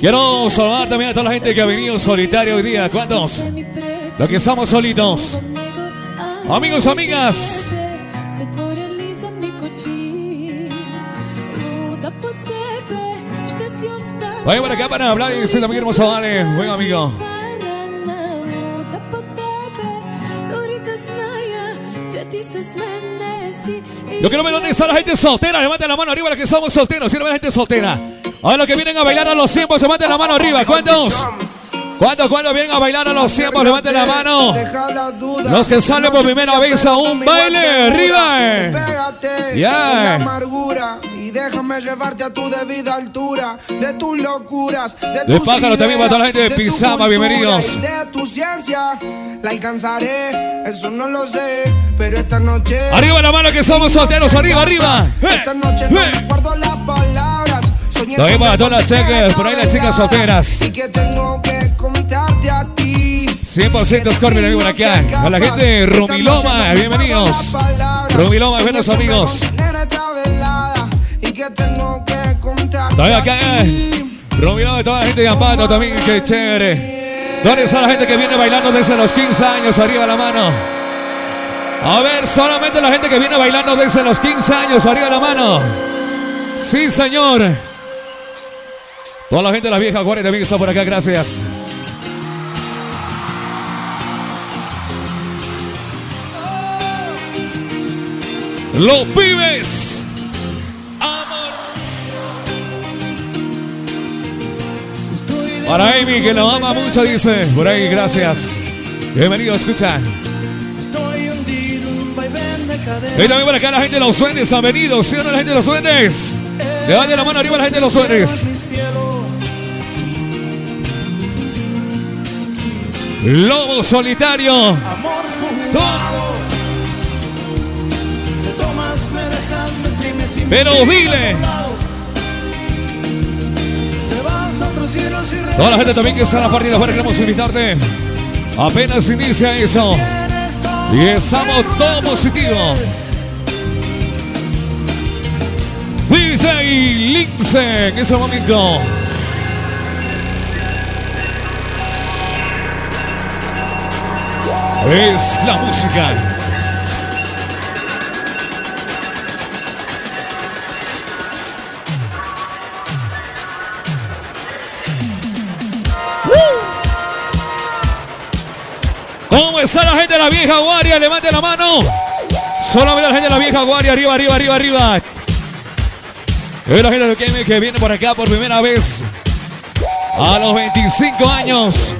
Quiero saludar también a toda la gente que ha venido solitario hoy día. ¿Cuántos? Los que estamos solitos. Amigos, amigas. Vaya por acá para hablar y decir también hermoso, vale, buen amigo. Yo quiero ver dónde está la gente soltera. Levanten la mano arriba, los que somos solteros. Quiero ver la gente soltera. Ahora los que vienen a bailar a los tiempos, levanten la mano arriba. ¿Cuántos? ¿Cuántos, cuántos vienen a bailar a los tiempos? Levanten la mano. Los que salen por primera vez a un baile, arriba. Ya. Y déjame llevarte a tu debida altura de tus locuras, de tus pájaro también para toda la gente de Pizama, bienvenidos. De tu ciencia la alcanzaré, eso no lo sé, pero esta noche Arriba la mano que somos solteros, arriba, arriba. Esta noche no guardo las palabras. Soñé para todas las chicas, por ahí las chicas solteras. Y que tengo que contarte a ti. 100% Scorpion amigo por acá. A la gente de Rumiloma, bienvenidos. Rumiloma, buenos amigos. Todavía acá, Rumiloma, toda la gente de también, qué chévere. ¿Dónde está la gente que viene bailando desde los 15 años? Arriba la mano. A ver, solamente la gente que viene bailando desde los 15 años, arriba la mano. Sí, señor. Toda la gente de la vieja guardia también está por acá, gracias. Los pibes. Amor. Para Amy, que lo ama mucho, dice. Por ahí, gracias. Bienvenido, escucha. Y también por acá la gente de los sueños han venido. ¿Sí o no la gente de los sueños? Levante la mano arriba la gente de los sueños. Lobo solitario. Amor Pero dile. Toda la gente también que está en la partida afuera queremos invitarte. Apenas inicia eso. Y estamos todo positivo. Dice y Lince en ese momento. Es la música. ¿Cómo está la gente de la vieja guardia? Levante la mano. Solamente la gente de la vieja guardia. Arriba, arriba, arriba, arriba. Es la gente de que viene por acá por primera vez. A los 25 años.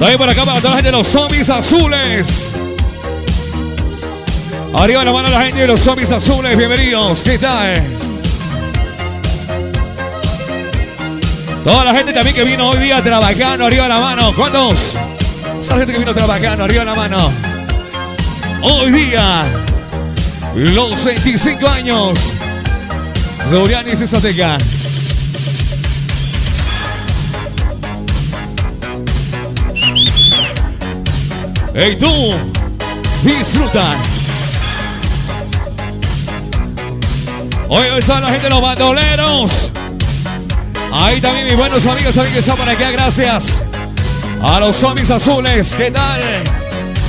También por acá para toda la gente de los zombies azules. Arriba la mano la gente de los zombies azules. Bienvenidos. ¿Qué tal? Toda la gente también que vino hoy día trabajando, arriba la mano. ¿Cuántos? Esa gente que vino trabajando, arriba la mano. Hoy día, los 25 años de Uriani ¡Hey tú! Disfruta. Hoy está la gente de los bandoleros. Ahí también mis buenos amigos, amigos que están por acá, gracias. A los zombies azules, ¿qué tal?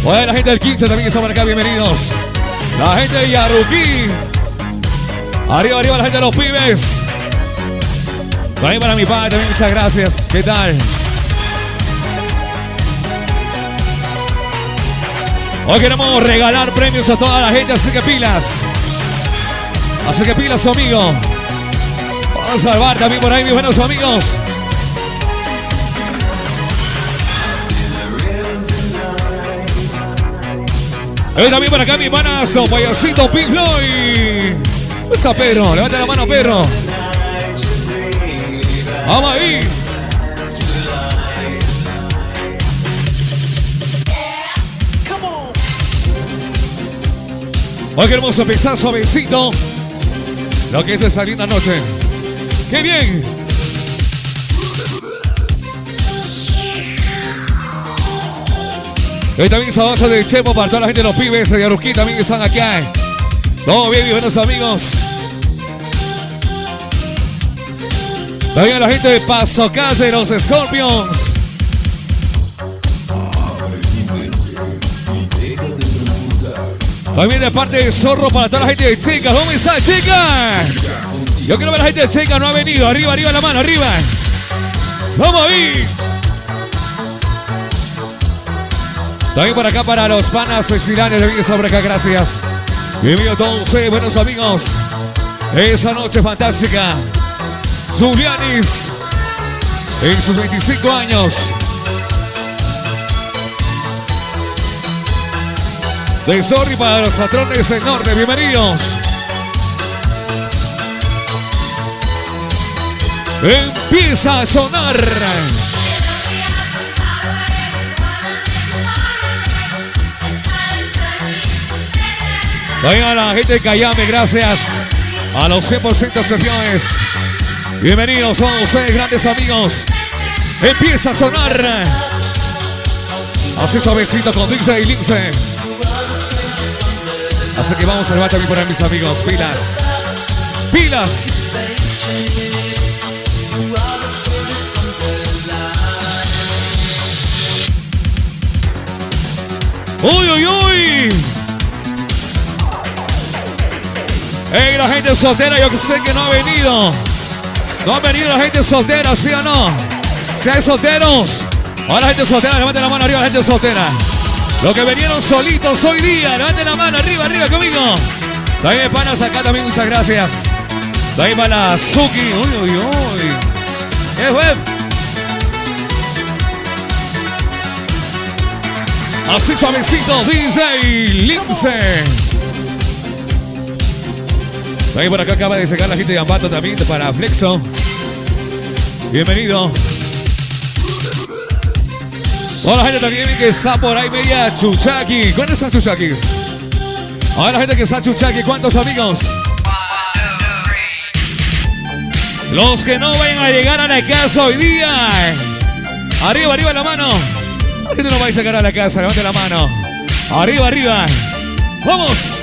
Hoy la gente del 15 también está por acá, bienvenidos. La gente de Yaruquí. Arriba, arriba la gente de los pibes. Ahí para mi padre también muchas gracias. ¿Qué tal? Hoy queremos regalar premios a toda la gente, así que pilas. Así que pilas, amigo. Vamos a salvar también por ahí, mis buenos amigos. Y también por acá, mi manazo, payasito Pink Floyd. Esa perro, levanta la mano, perro. Vamos ahí. Hoy queremos empezar suavecito lo que es esa linda noche. ¡Qué bien! Hoy también base de Chemo para toda la gente de los pibes de Aruquí también están acá. Todo bien, mis buenos amigos. También la gente de Paso los Scorpions. También de parte de Zorro para toda la gente de Chicas. ¿Cómo está, chicas? Yo quiero ver a la gente de Chicas, no ha venido. Arriba, arriba la mano, arriba. Vamos ahí. También por acá para los panas vecinanes de sobre acá, gracias. Bienvenido a todos ustedes, buenos amigos. Esa noche fantástica. Julianis en sus 25 años. De para los patrones del bienvenidos. Empieza a sonar. Venga la gente de Cayame, gracias a los 100% campeones. Bienvenidos todos ustedes, grandes amigos. Empieza a sonar. Así suavecito con Dixe y Lince. Así que vamos a levantar también por ahí, mis amigos. Pilas. Pilas. Uy, uy, uy. Hey, la gente soltera, yo sé que no ha venido. No ha venido la gente soltera, ¿sí o no? Si hay solteros, ahora la gente soltera, levanten la mano arriba, la gente soltera. Los que vinieron solitos hoy día, levanten la mano arriba, arriba conmigo. También panas acá también, muchas gracias. También para Suki. Uy, uy, uy. ¿Qué web? Así suavecito, DJ Lince. Ahí por acá acaba de sacar la gente de Ambato también para Flexo. Bienvenido. Hola gente también que está por ahí media Chuchaki. ¿Cuántos están Chuchakis? Hola gente que está Chuchaki, ¿cuántos amigos? Los que no vayan a llegar a la casa hoy día. Arriba, arriba la mano. La gente no va a sacar a la casa, levante la mano. Arriba, arriba. Vamos.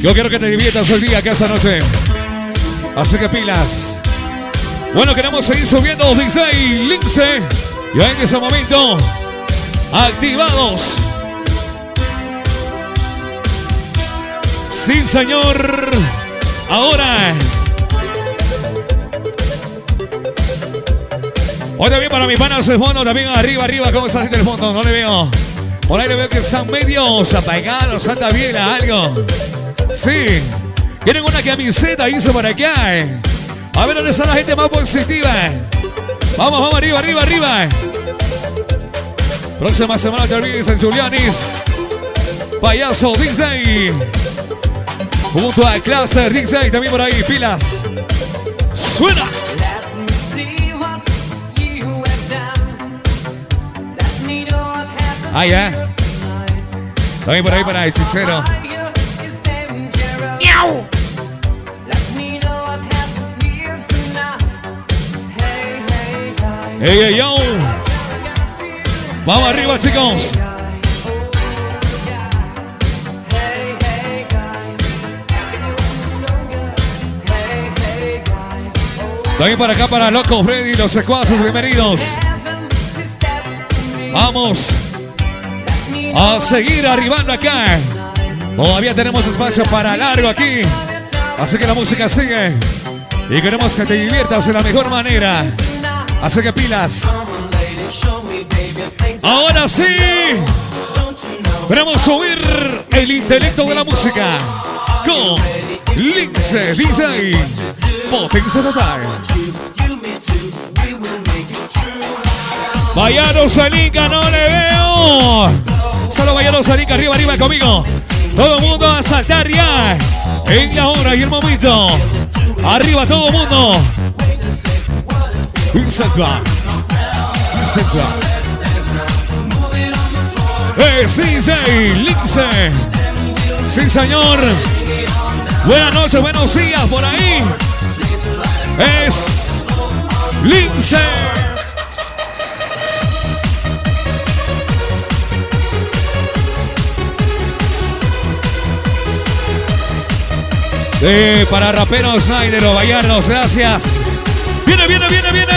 Yo quiero que te diviertas hoy día, que esta noche. Así que pilas. Bueno, queremos seguir subiendo y Lince. Y en ese momento, activados. Sí, señor. Ahora. Hoy también para mis panas de fondo, también arriba, arriba, ¿cómo está gente del fondo? No le veo. Por ahí le veo que están medios apagados, anda bien algo. Sí. Tienen una camiseta, dice por acá. Eh. A ver dónde está la gente más positiva. Vamos, vamos, arriba, arriba, arriba. Próxima semana te San Julianis. Payaso DJ. Junto a clase DJ también por ahí. Pilas. Suena. Ah, ya. También por ahí para hechicero. Hey, hey, yo. Vamos arriba, chicos. También para acá, para Loco Freddy, los secuaces, bienvenidos. Vamos a seguir arribando acá. Todavía tenemos espacio para largo aquí. Así que la música sigue. Y queremos que te diviertas de la mejor manera. Así que pilas. Ahora sí. Queremos subir el intelecto de la música. Con Lince DJ. Potencia total. Vayano Salica, no le veo. Solo Vayano Salica, arriba, arriba conmigo. Todo el mundo a saltar ya. En la hora y el momento. Arriba todo el mundo. Insecta. Insecta. Eh, sí, sí, Lince. Sí, señor. Buenas noches, buenos días por ahí. Es Lince. Eh, para raperos, Aideros, Vallardos, gracias. Viene, viene, viene, viene.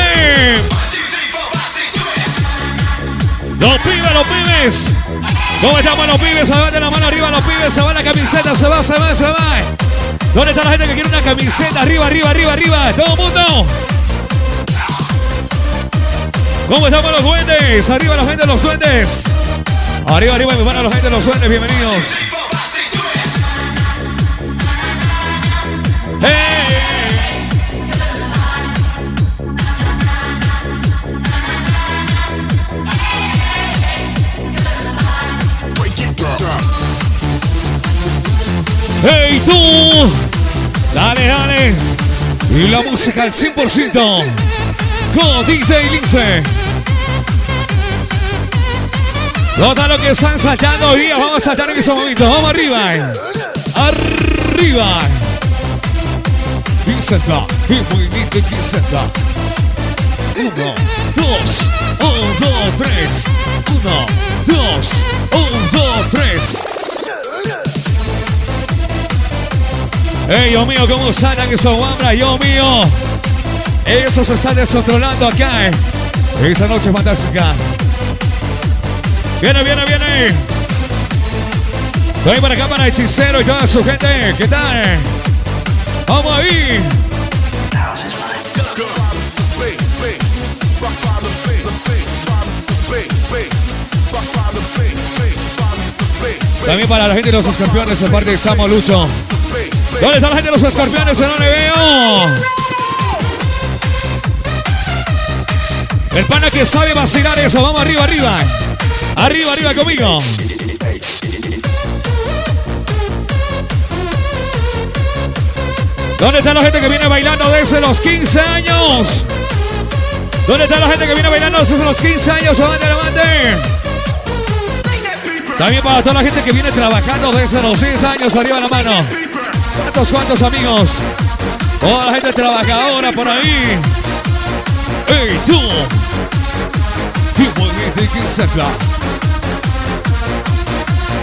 Los pibes, los pibes. ¿Cómo estamos los pibes? Se van de la mano arriba los pibes, se va la camiseta, se va, se va, se va. ¿Dónde está la gente que quiere una camiseta? Arriba, arriba, arriba, arriba. Todo el mundo. ¿Cómo estamos los duendes? Arriba la gente de los duendes. Arriba, arriba, mi hermano, la gente de los duendes, bienvenidos. ¡Hey tú! Dale, dale. Y la música al 100%. Con DJ Lince. Nota lo que están saltando hoy Vamos a saltar en ese momento. Vamos arriba. Arriba. Vincenta. El movimiento Vincenta. Uno, dos, un, dos, tres. Uno, dos, un, dos, tres. Ey, Dios mío, cómo saltan esos guambras, Dios mío. Eso se está descontrolando acá. Eh. Esa noche fantástica. Viene, viene, viene. Estoy para acá para Hechicero y toda su gente. ¿Qué tal? Vamos ahí. También para la gente de los escorpiones, en parte de Samo Lucho. ¿Dónde está la gente de los escorpiones? No le veo. El pana que sabe vacilar eso. Vamos arriba, arriba. Arriba, arriba conmigo. ¿Dónde está la gente que viene bailando desde los 15 años? ¿Dónde está la gente que viene bailando desde los 15 años? ¡Levante, levante! También para toda la gente que viene trabajando desde los 6 años, arriba la mano. ¿Cuántos, cuántos amigos? Toda la gente trabajadora por ahí. ¡Ey, tú!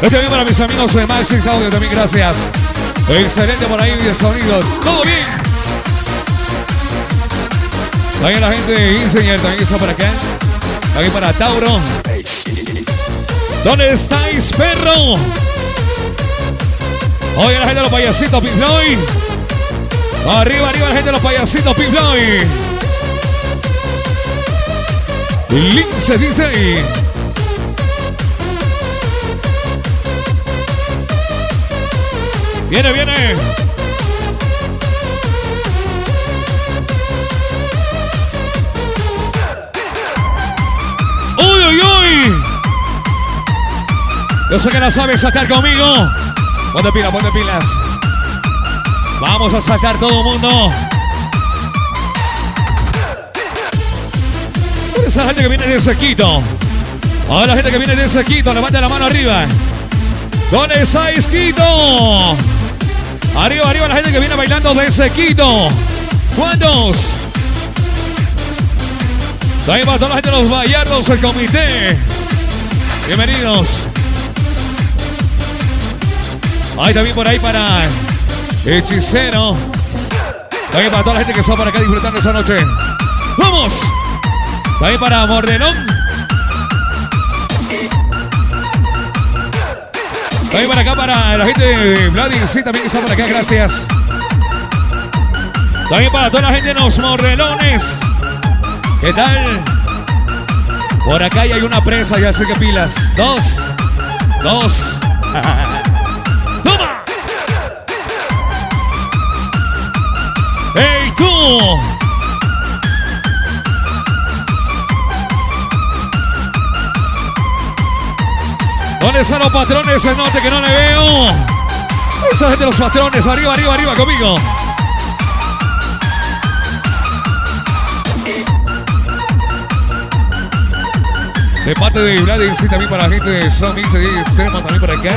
Este bien para mis amigos de Maxis Audio también, gracias. Excelente por ahí el sonido. Todo bien. También la gente de también está por acá. También para Tauro. ¿Dónde estáis, perro? Oye, la gente de los payasitos Pink Arriba, arriba la gente de los payasitos Pink Link se dice. Viene, viene. ¡Uy, uy, uy! Yo sé que la sabes sacar conmigo. Ponte pilas, ponte pilas. Vamos a sacar todo el mundo. Esa gente que viene de Sequito. Ahora la gente que viene de Sequito, levanta la mano arriba. ¿Dónde está Esquito? Arriba, arriba la gente que viene bailando de Sequito. ¿Cuántos? Ahí va toda la gente de los Vallardos, el comité. Bienvenidos. Ahí también por ahí para Hechicero. También para toda la gente que está por acá disfrutando esa noche. ¡Vamos! También para Mordelón. También para acá para la gente de Vladimir, sí, también que está por acá, gracias. También para toda la gente de los Morrelones. ¿Qué tal? Por acá ya hay una presa, ya sé que pilas. Dos. Dos. ¿Dónde están los patrones? El norte que no le veo. Esa gente los patrones. Arriba, arriba, arriba conmigo. De parte de Vladimir, sí, también para la gente de Son Mix Extremo también por acá.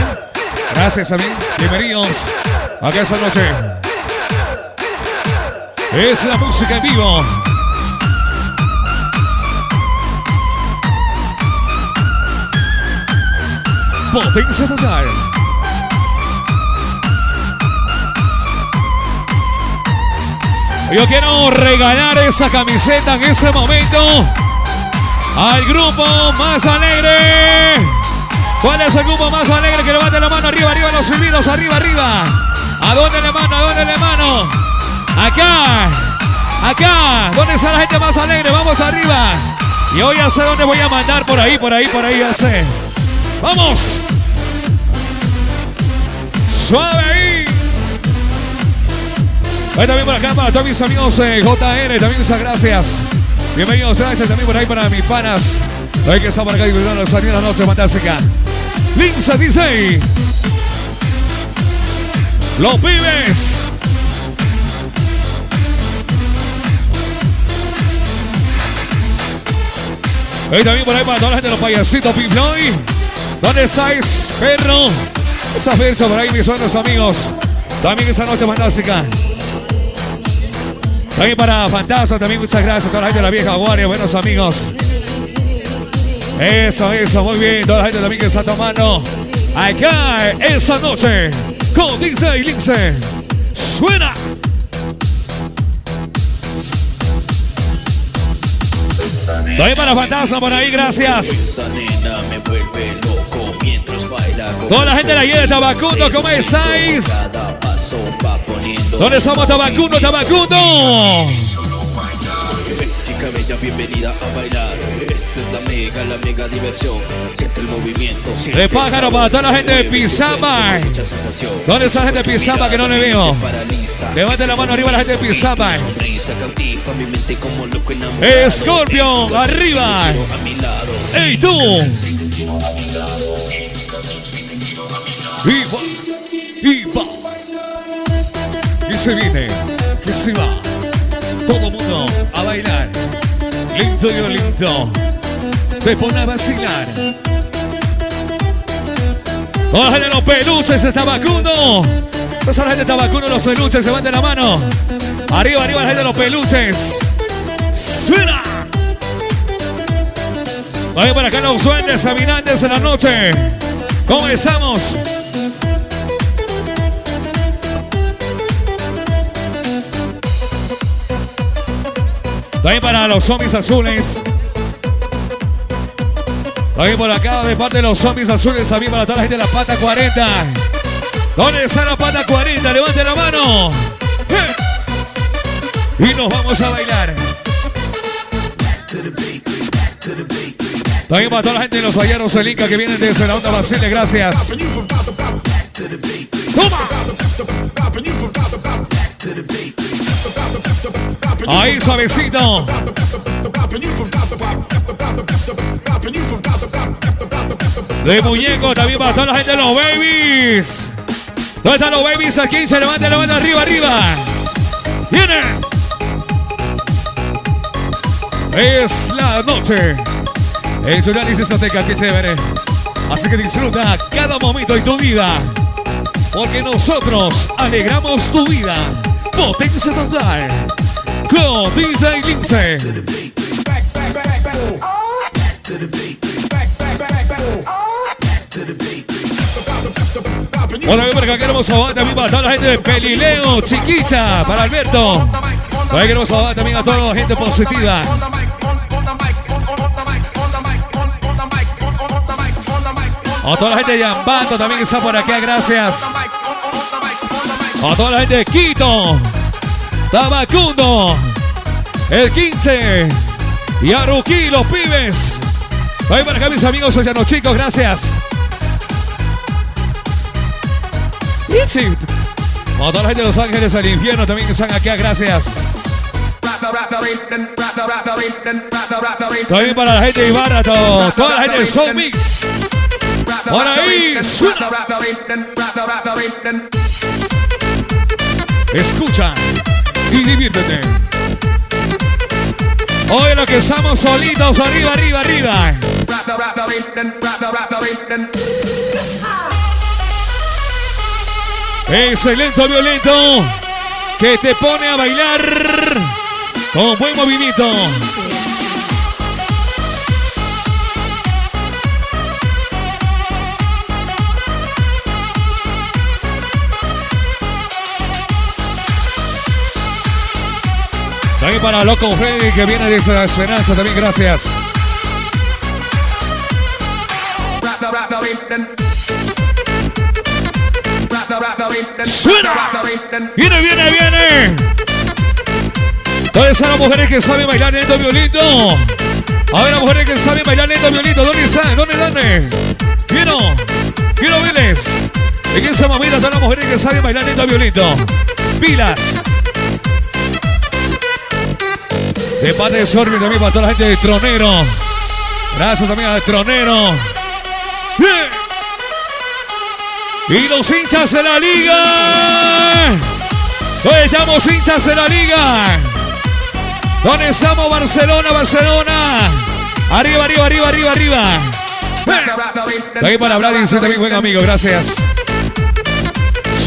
Gracias a mí. Bienvenidos acá esta noche. Es la música en vivo. Potencia total. Yo quiero regalar esa camiseta en ese momento al grupo más alegre. ¿Cuál es el grupo más alegre que levante la mano arriba, arriba, los silbidos, arriba, arriba? ¿A dónde le mano? ¿A dónde le mano? Acá, acá. ¿Dónde está la gente más alegre? Vamos arriba. Y hoy ya sé dónde voy a mandar. Por ahí, por ahí, por ahí, ya sé. ¡Vamos! Suave ahí. Ahí también por acá para todos mis amigos eh, JR. También muchas gracias. Bienvenidos, gracias también por ahí para mis panas. Hay que estar por acá disfrutando los la noche fantástica. Linza dice. Los pibes. Y también por ahí para toda la gente de los payasitos Piploy. ¿Dónde estáis, perro? Esa fecha por ahí, mis buenos amigos. También esa noche fantástica. También para Fantasma, también muchas gracias a toda la gente de la vieja guardia, buenos amigos. Eso, eso, muy bien. Toda la gente también que está tomando acá esa noche con Lince y Lince. Suena. También para Fantasma por ahí, gracias. Toda la gente de la guía de Tabacundo, ¿cómo estáis? ¿Dónde somos Tabacundo, Tabacundo? Chica bella, bienvenida a bailar. Esta es la mega, la mega diversión. Siente el movimiento. De pájaro para toda la gente de Pizama. ¿Dónde está la gente de Pizama que no le veo? Levante la mano arriba la gente de Pizama. Scorpion, arriba. ¡Ey tú! ¡Viva! ¡Viva! Y se viene, que se va. Todo mundo a bailar. Lindo y lindo. Te pone a vacilar. De los peluches está vacuno. Toda la gente está vacuno, los peluches, se van de la mano. Arriba, arriba la gente de los peluches. ¡Suena! Vaya para acá los duendes caminantes en la noche. Comenzamos. También para los zombies azules. También por acá de parte de los zombies azules. También para toda la gente de la pata 40. ¿Dónde está la pata 40? Levante la mano. Y nos vamos a bailar. También para toda la gente de los falleros del Inca que vienen desde la onda Basile. Gracias. ¡Toma! Ahí suavecito. De muñeco también para toda la gente de los babies. ¿Dónde están los babies? Aquí se levanta, levanta arriba, arriba. Viene. Es la noche. Es una discoteca que chévere. Así que disfruta cada momento de tu vida. Porque nosotros alegramos tu vida. Potencia total. Con DJ Lince. Hola, bien, porque queremos abajo también para toda la gente de Pelileo, Chiquicha, para Alberto. Hoy queremos abajo también a toda la gente positiva. A toda la gente de Yambato también está por acá, gracias. A toda la gente de Quito, Tabacundo, el 15 y Aruquí, los pibes. Voy para acá, mis amigos, los chicos, gracias. A toda la gente de Los Ángeles al infierno también están acá, gracias. También para la gente de Ibarra, todo, toda la gente de Soul Mix. Por ahí, suena. Escucha y diviértete. Hoy lo que estamos solitos, arriba, arriba, arriba. Excelente violento que te pone a bailar con buen movimiento. También para Loco Freddy que viene de esa esperanza, también gracias. Suena. Viene, viene, viene. ¿Dónde están las mujeres que saben bailar lento violito? A ver, las mujeres que saben bailar lento violito, ¿dónde están? ¿Dónde, dónde? Quiero, quiero verles. En esa mamita están las mujeres que saben bailar lento violito. Pilas. De parte de Sorbi también para toda la gente de Tronero. Gracias también a Tronero. Y los hinchas de la liga. ¿Dónde estamos hinchas de la liga? ¿Dónde estamos Barcelona, Barcelona? Arriba, arriba, arriba, arriba, arriba. Ahí para hablar, dice también buen amigo, gracias.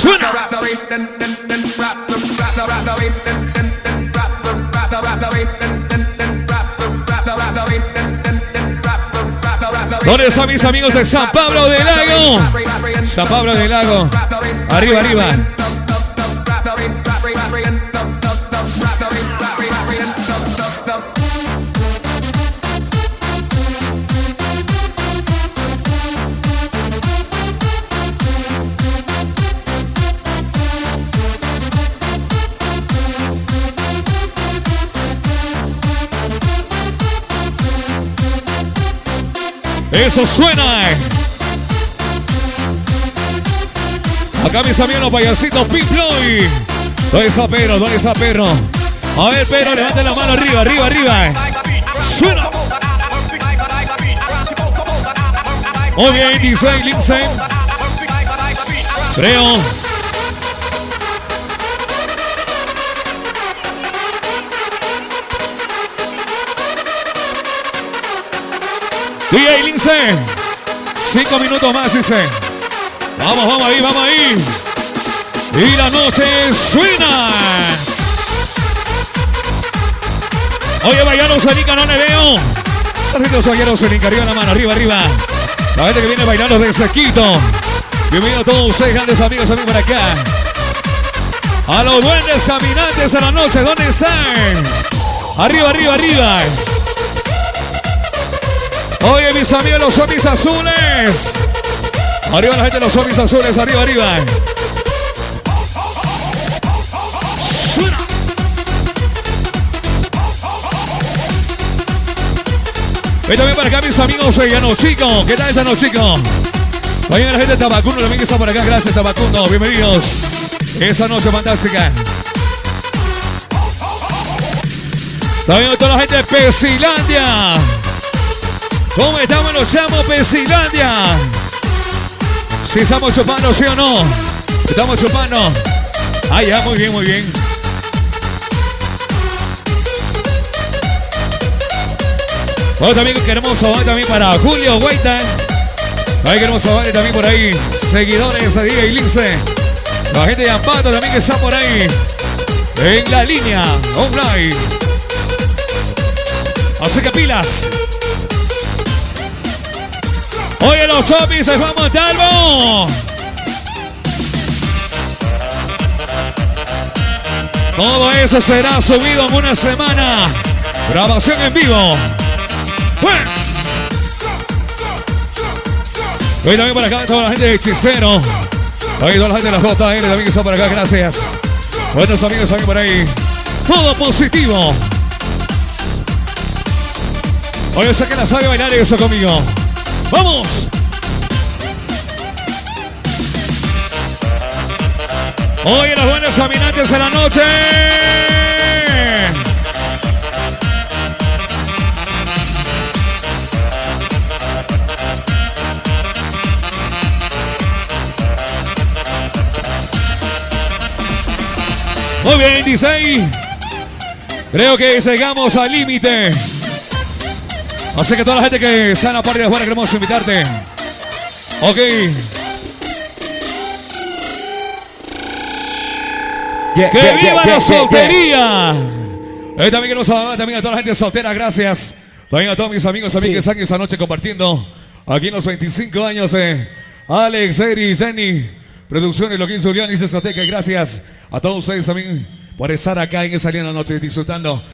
Suena. ¿Dónde están mis amigos de San Pablo del Lago? San Pablo del Lago. Arriba, arriba. Eso suena. Acá mis amigos los payasitos Pink Floyd. ¿Dónde está Pedro? ¿Dónde está Pedro? A ver, Pedro, levante la mano arriba, arriba, arriba. Suena. Muy bien, Lindsay. Creo. Cinco minutos más, dice. Vamos, vamos ahí, vamos ahí. Y la noche suena. Oye, bailando Senica, no le veo. Arriba la mano, arriba, arriba. La gente que viene bailando desde Quito. Bienvenido a todos ustedes, grandes amigos, también por acá. A los duendes caminantes a la noche, ¿dónde están? Arriba, arriba, arriba. Oye, mis amigos, los zombies azules. Arriba la gente, los zombies azules, arriba, arriba. Suena. Ven también para acá, mis amigos, eh, Llano Chico. ¿Qué tal, Llano Chico? También la gente de Tabacundo también que está por acá. Gracias, Tabacundo. Bienvenidos. Esa noche fantástica. También toda la gente de Pesilandia. ¿Cómo estamos? Nos llamo Pesilandia. Si estamos chupando, sí o no. Estamos chupando. Ah, ya, muy bien, muy bien. Bueno, también queremos saludar también para Julio Guaita. Ahí queremos saludar también por ahí. Seguidores Diego y Lince. La gente de Ampata también que está por ahí. En la línea online. Así que pilas. Oye, los zombies se a Montalvo. Todo eso será subido en una semana. Grabación en vivo. Hoy también por acá toda la gente de Hechicero. Hoy toda la gente de la JL también que está por acá, gracias. Buenos amigos también por ahí. Todo positivo. Oye, sé que la sabe bailar eso conmigo. ¡Vamos! Oye, los buenos caminantes de la noche. Muy bien, 16. Creo que llegamos al límite. Así que toda la gente que está en la parte de afuera queremos invitarte. Ok. Yeah, ¡Que yeah, viva yeah, la soltería! Eh, también queremos saludar también a toda la gente soltera, gracias. También a todos mis amigos también Sí. que están esta noche compartiendo aquí en los 25 años de Alex, Eri, Jenny, Producciones, Loquín Zulián y Discoteca. Y gracias a todos ustedes también por estar acá en esa linda noche disfrutando.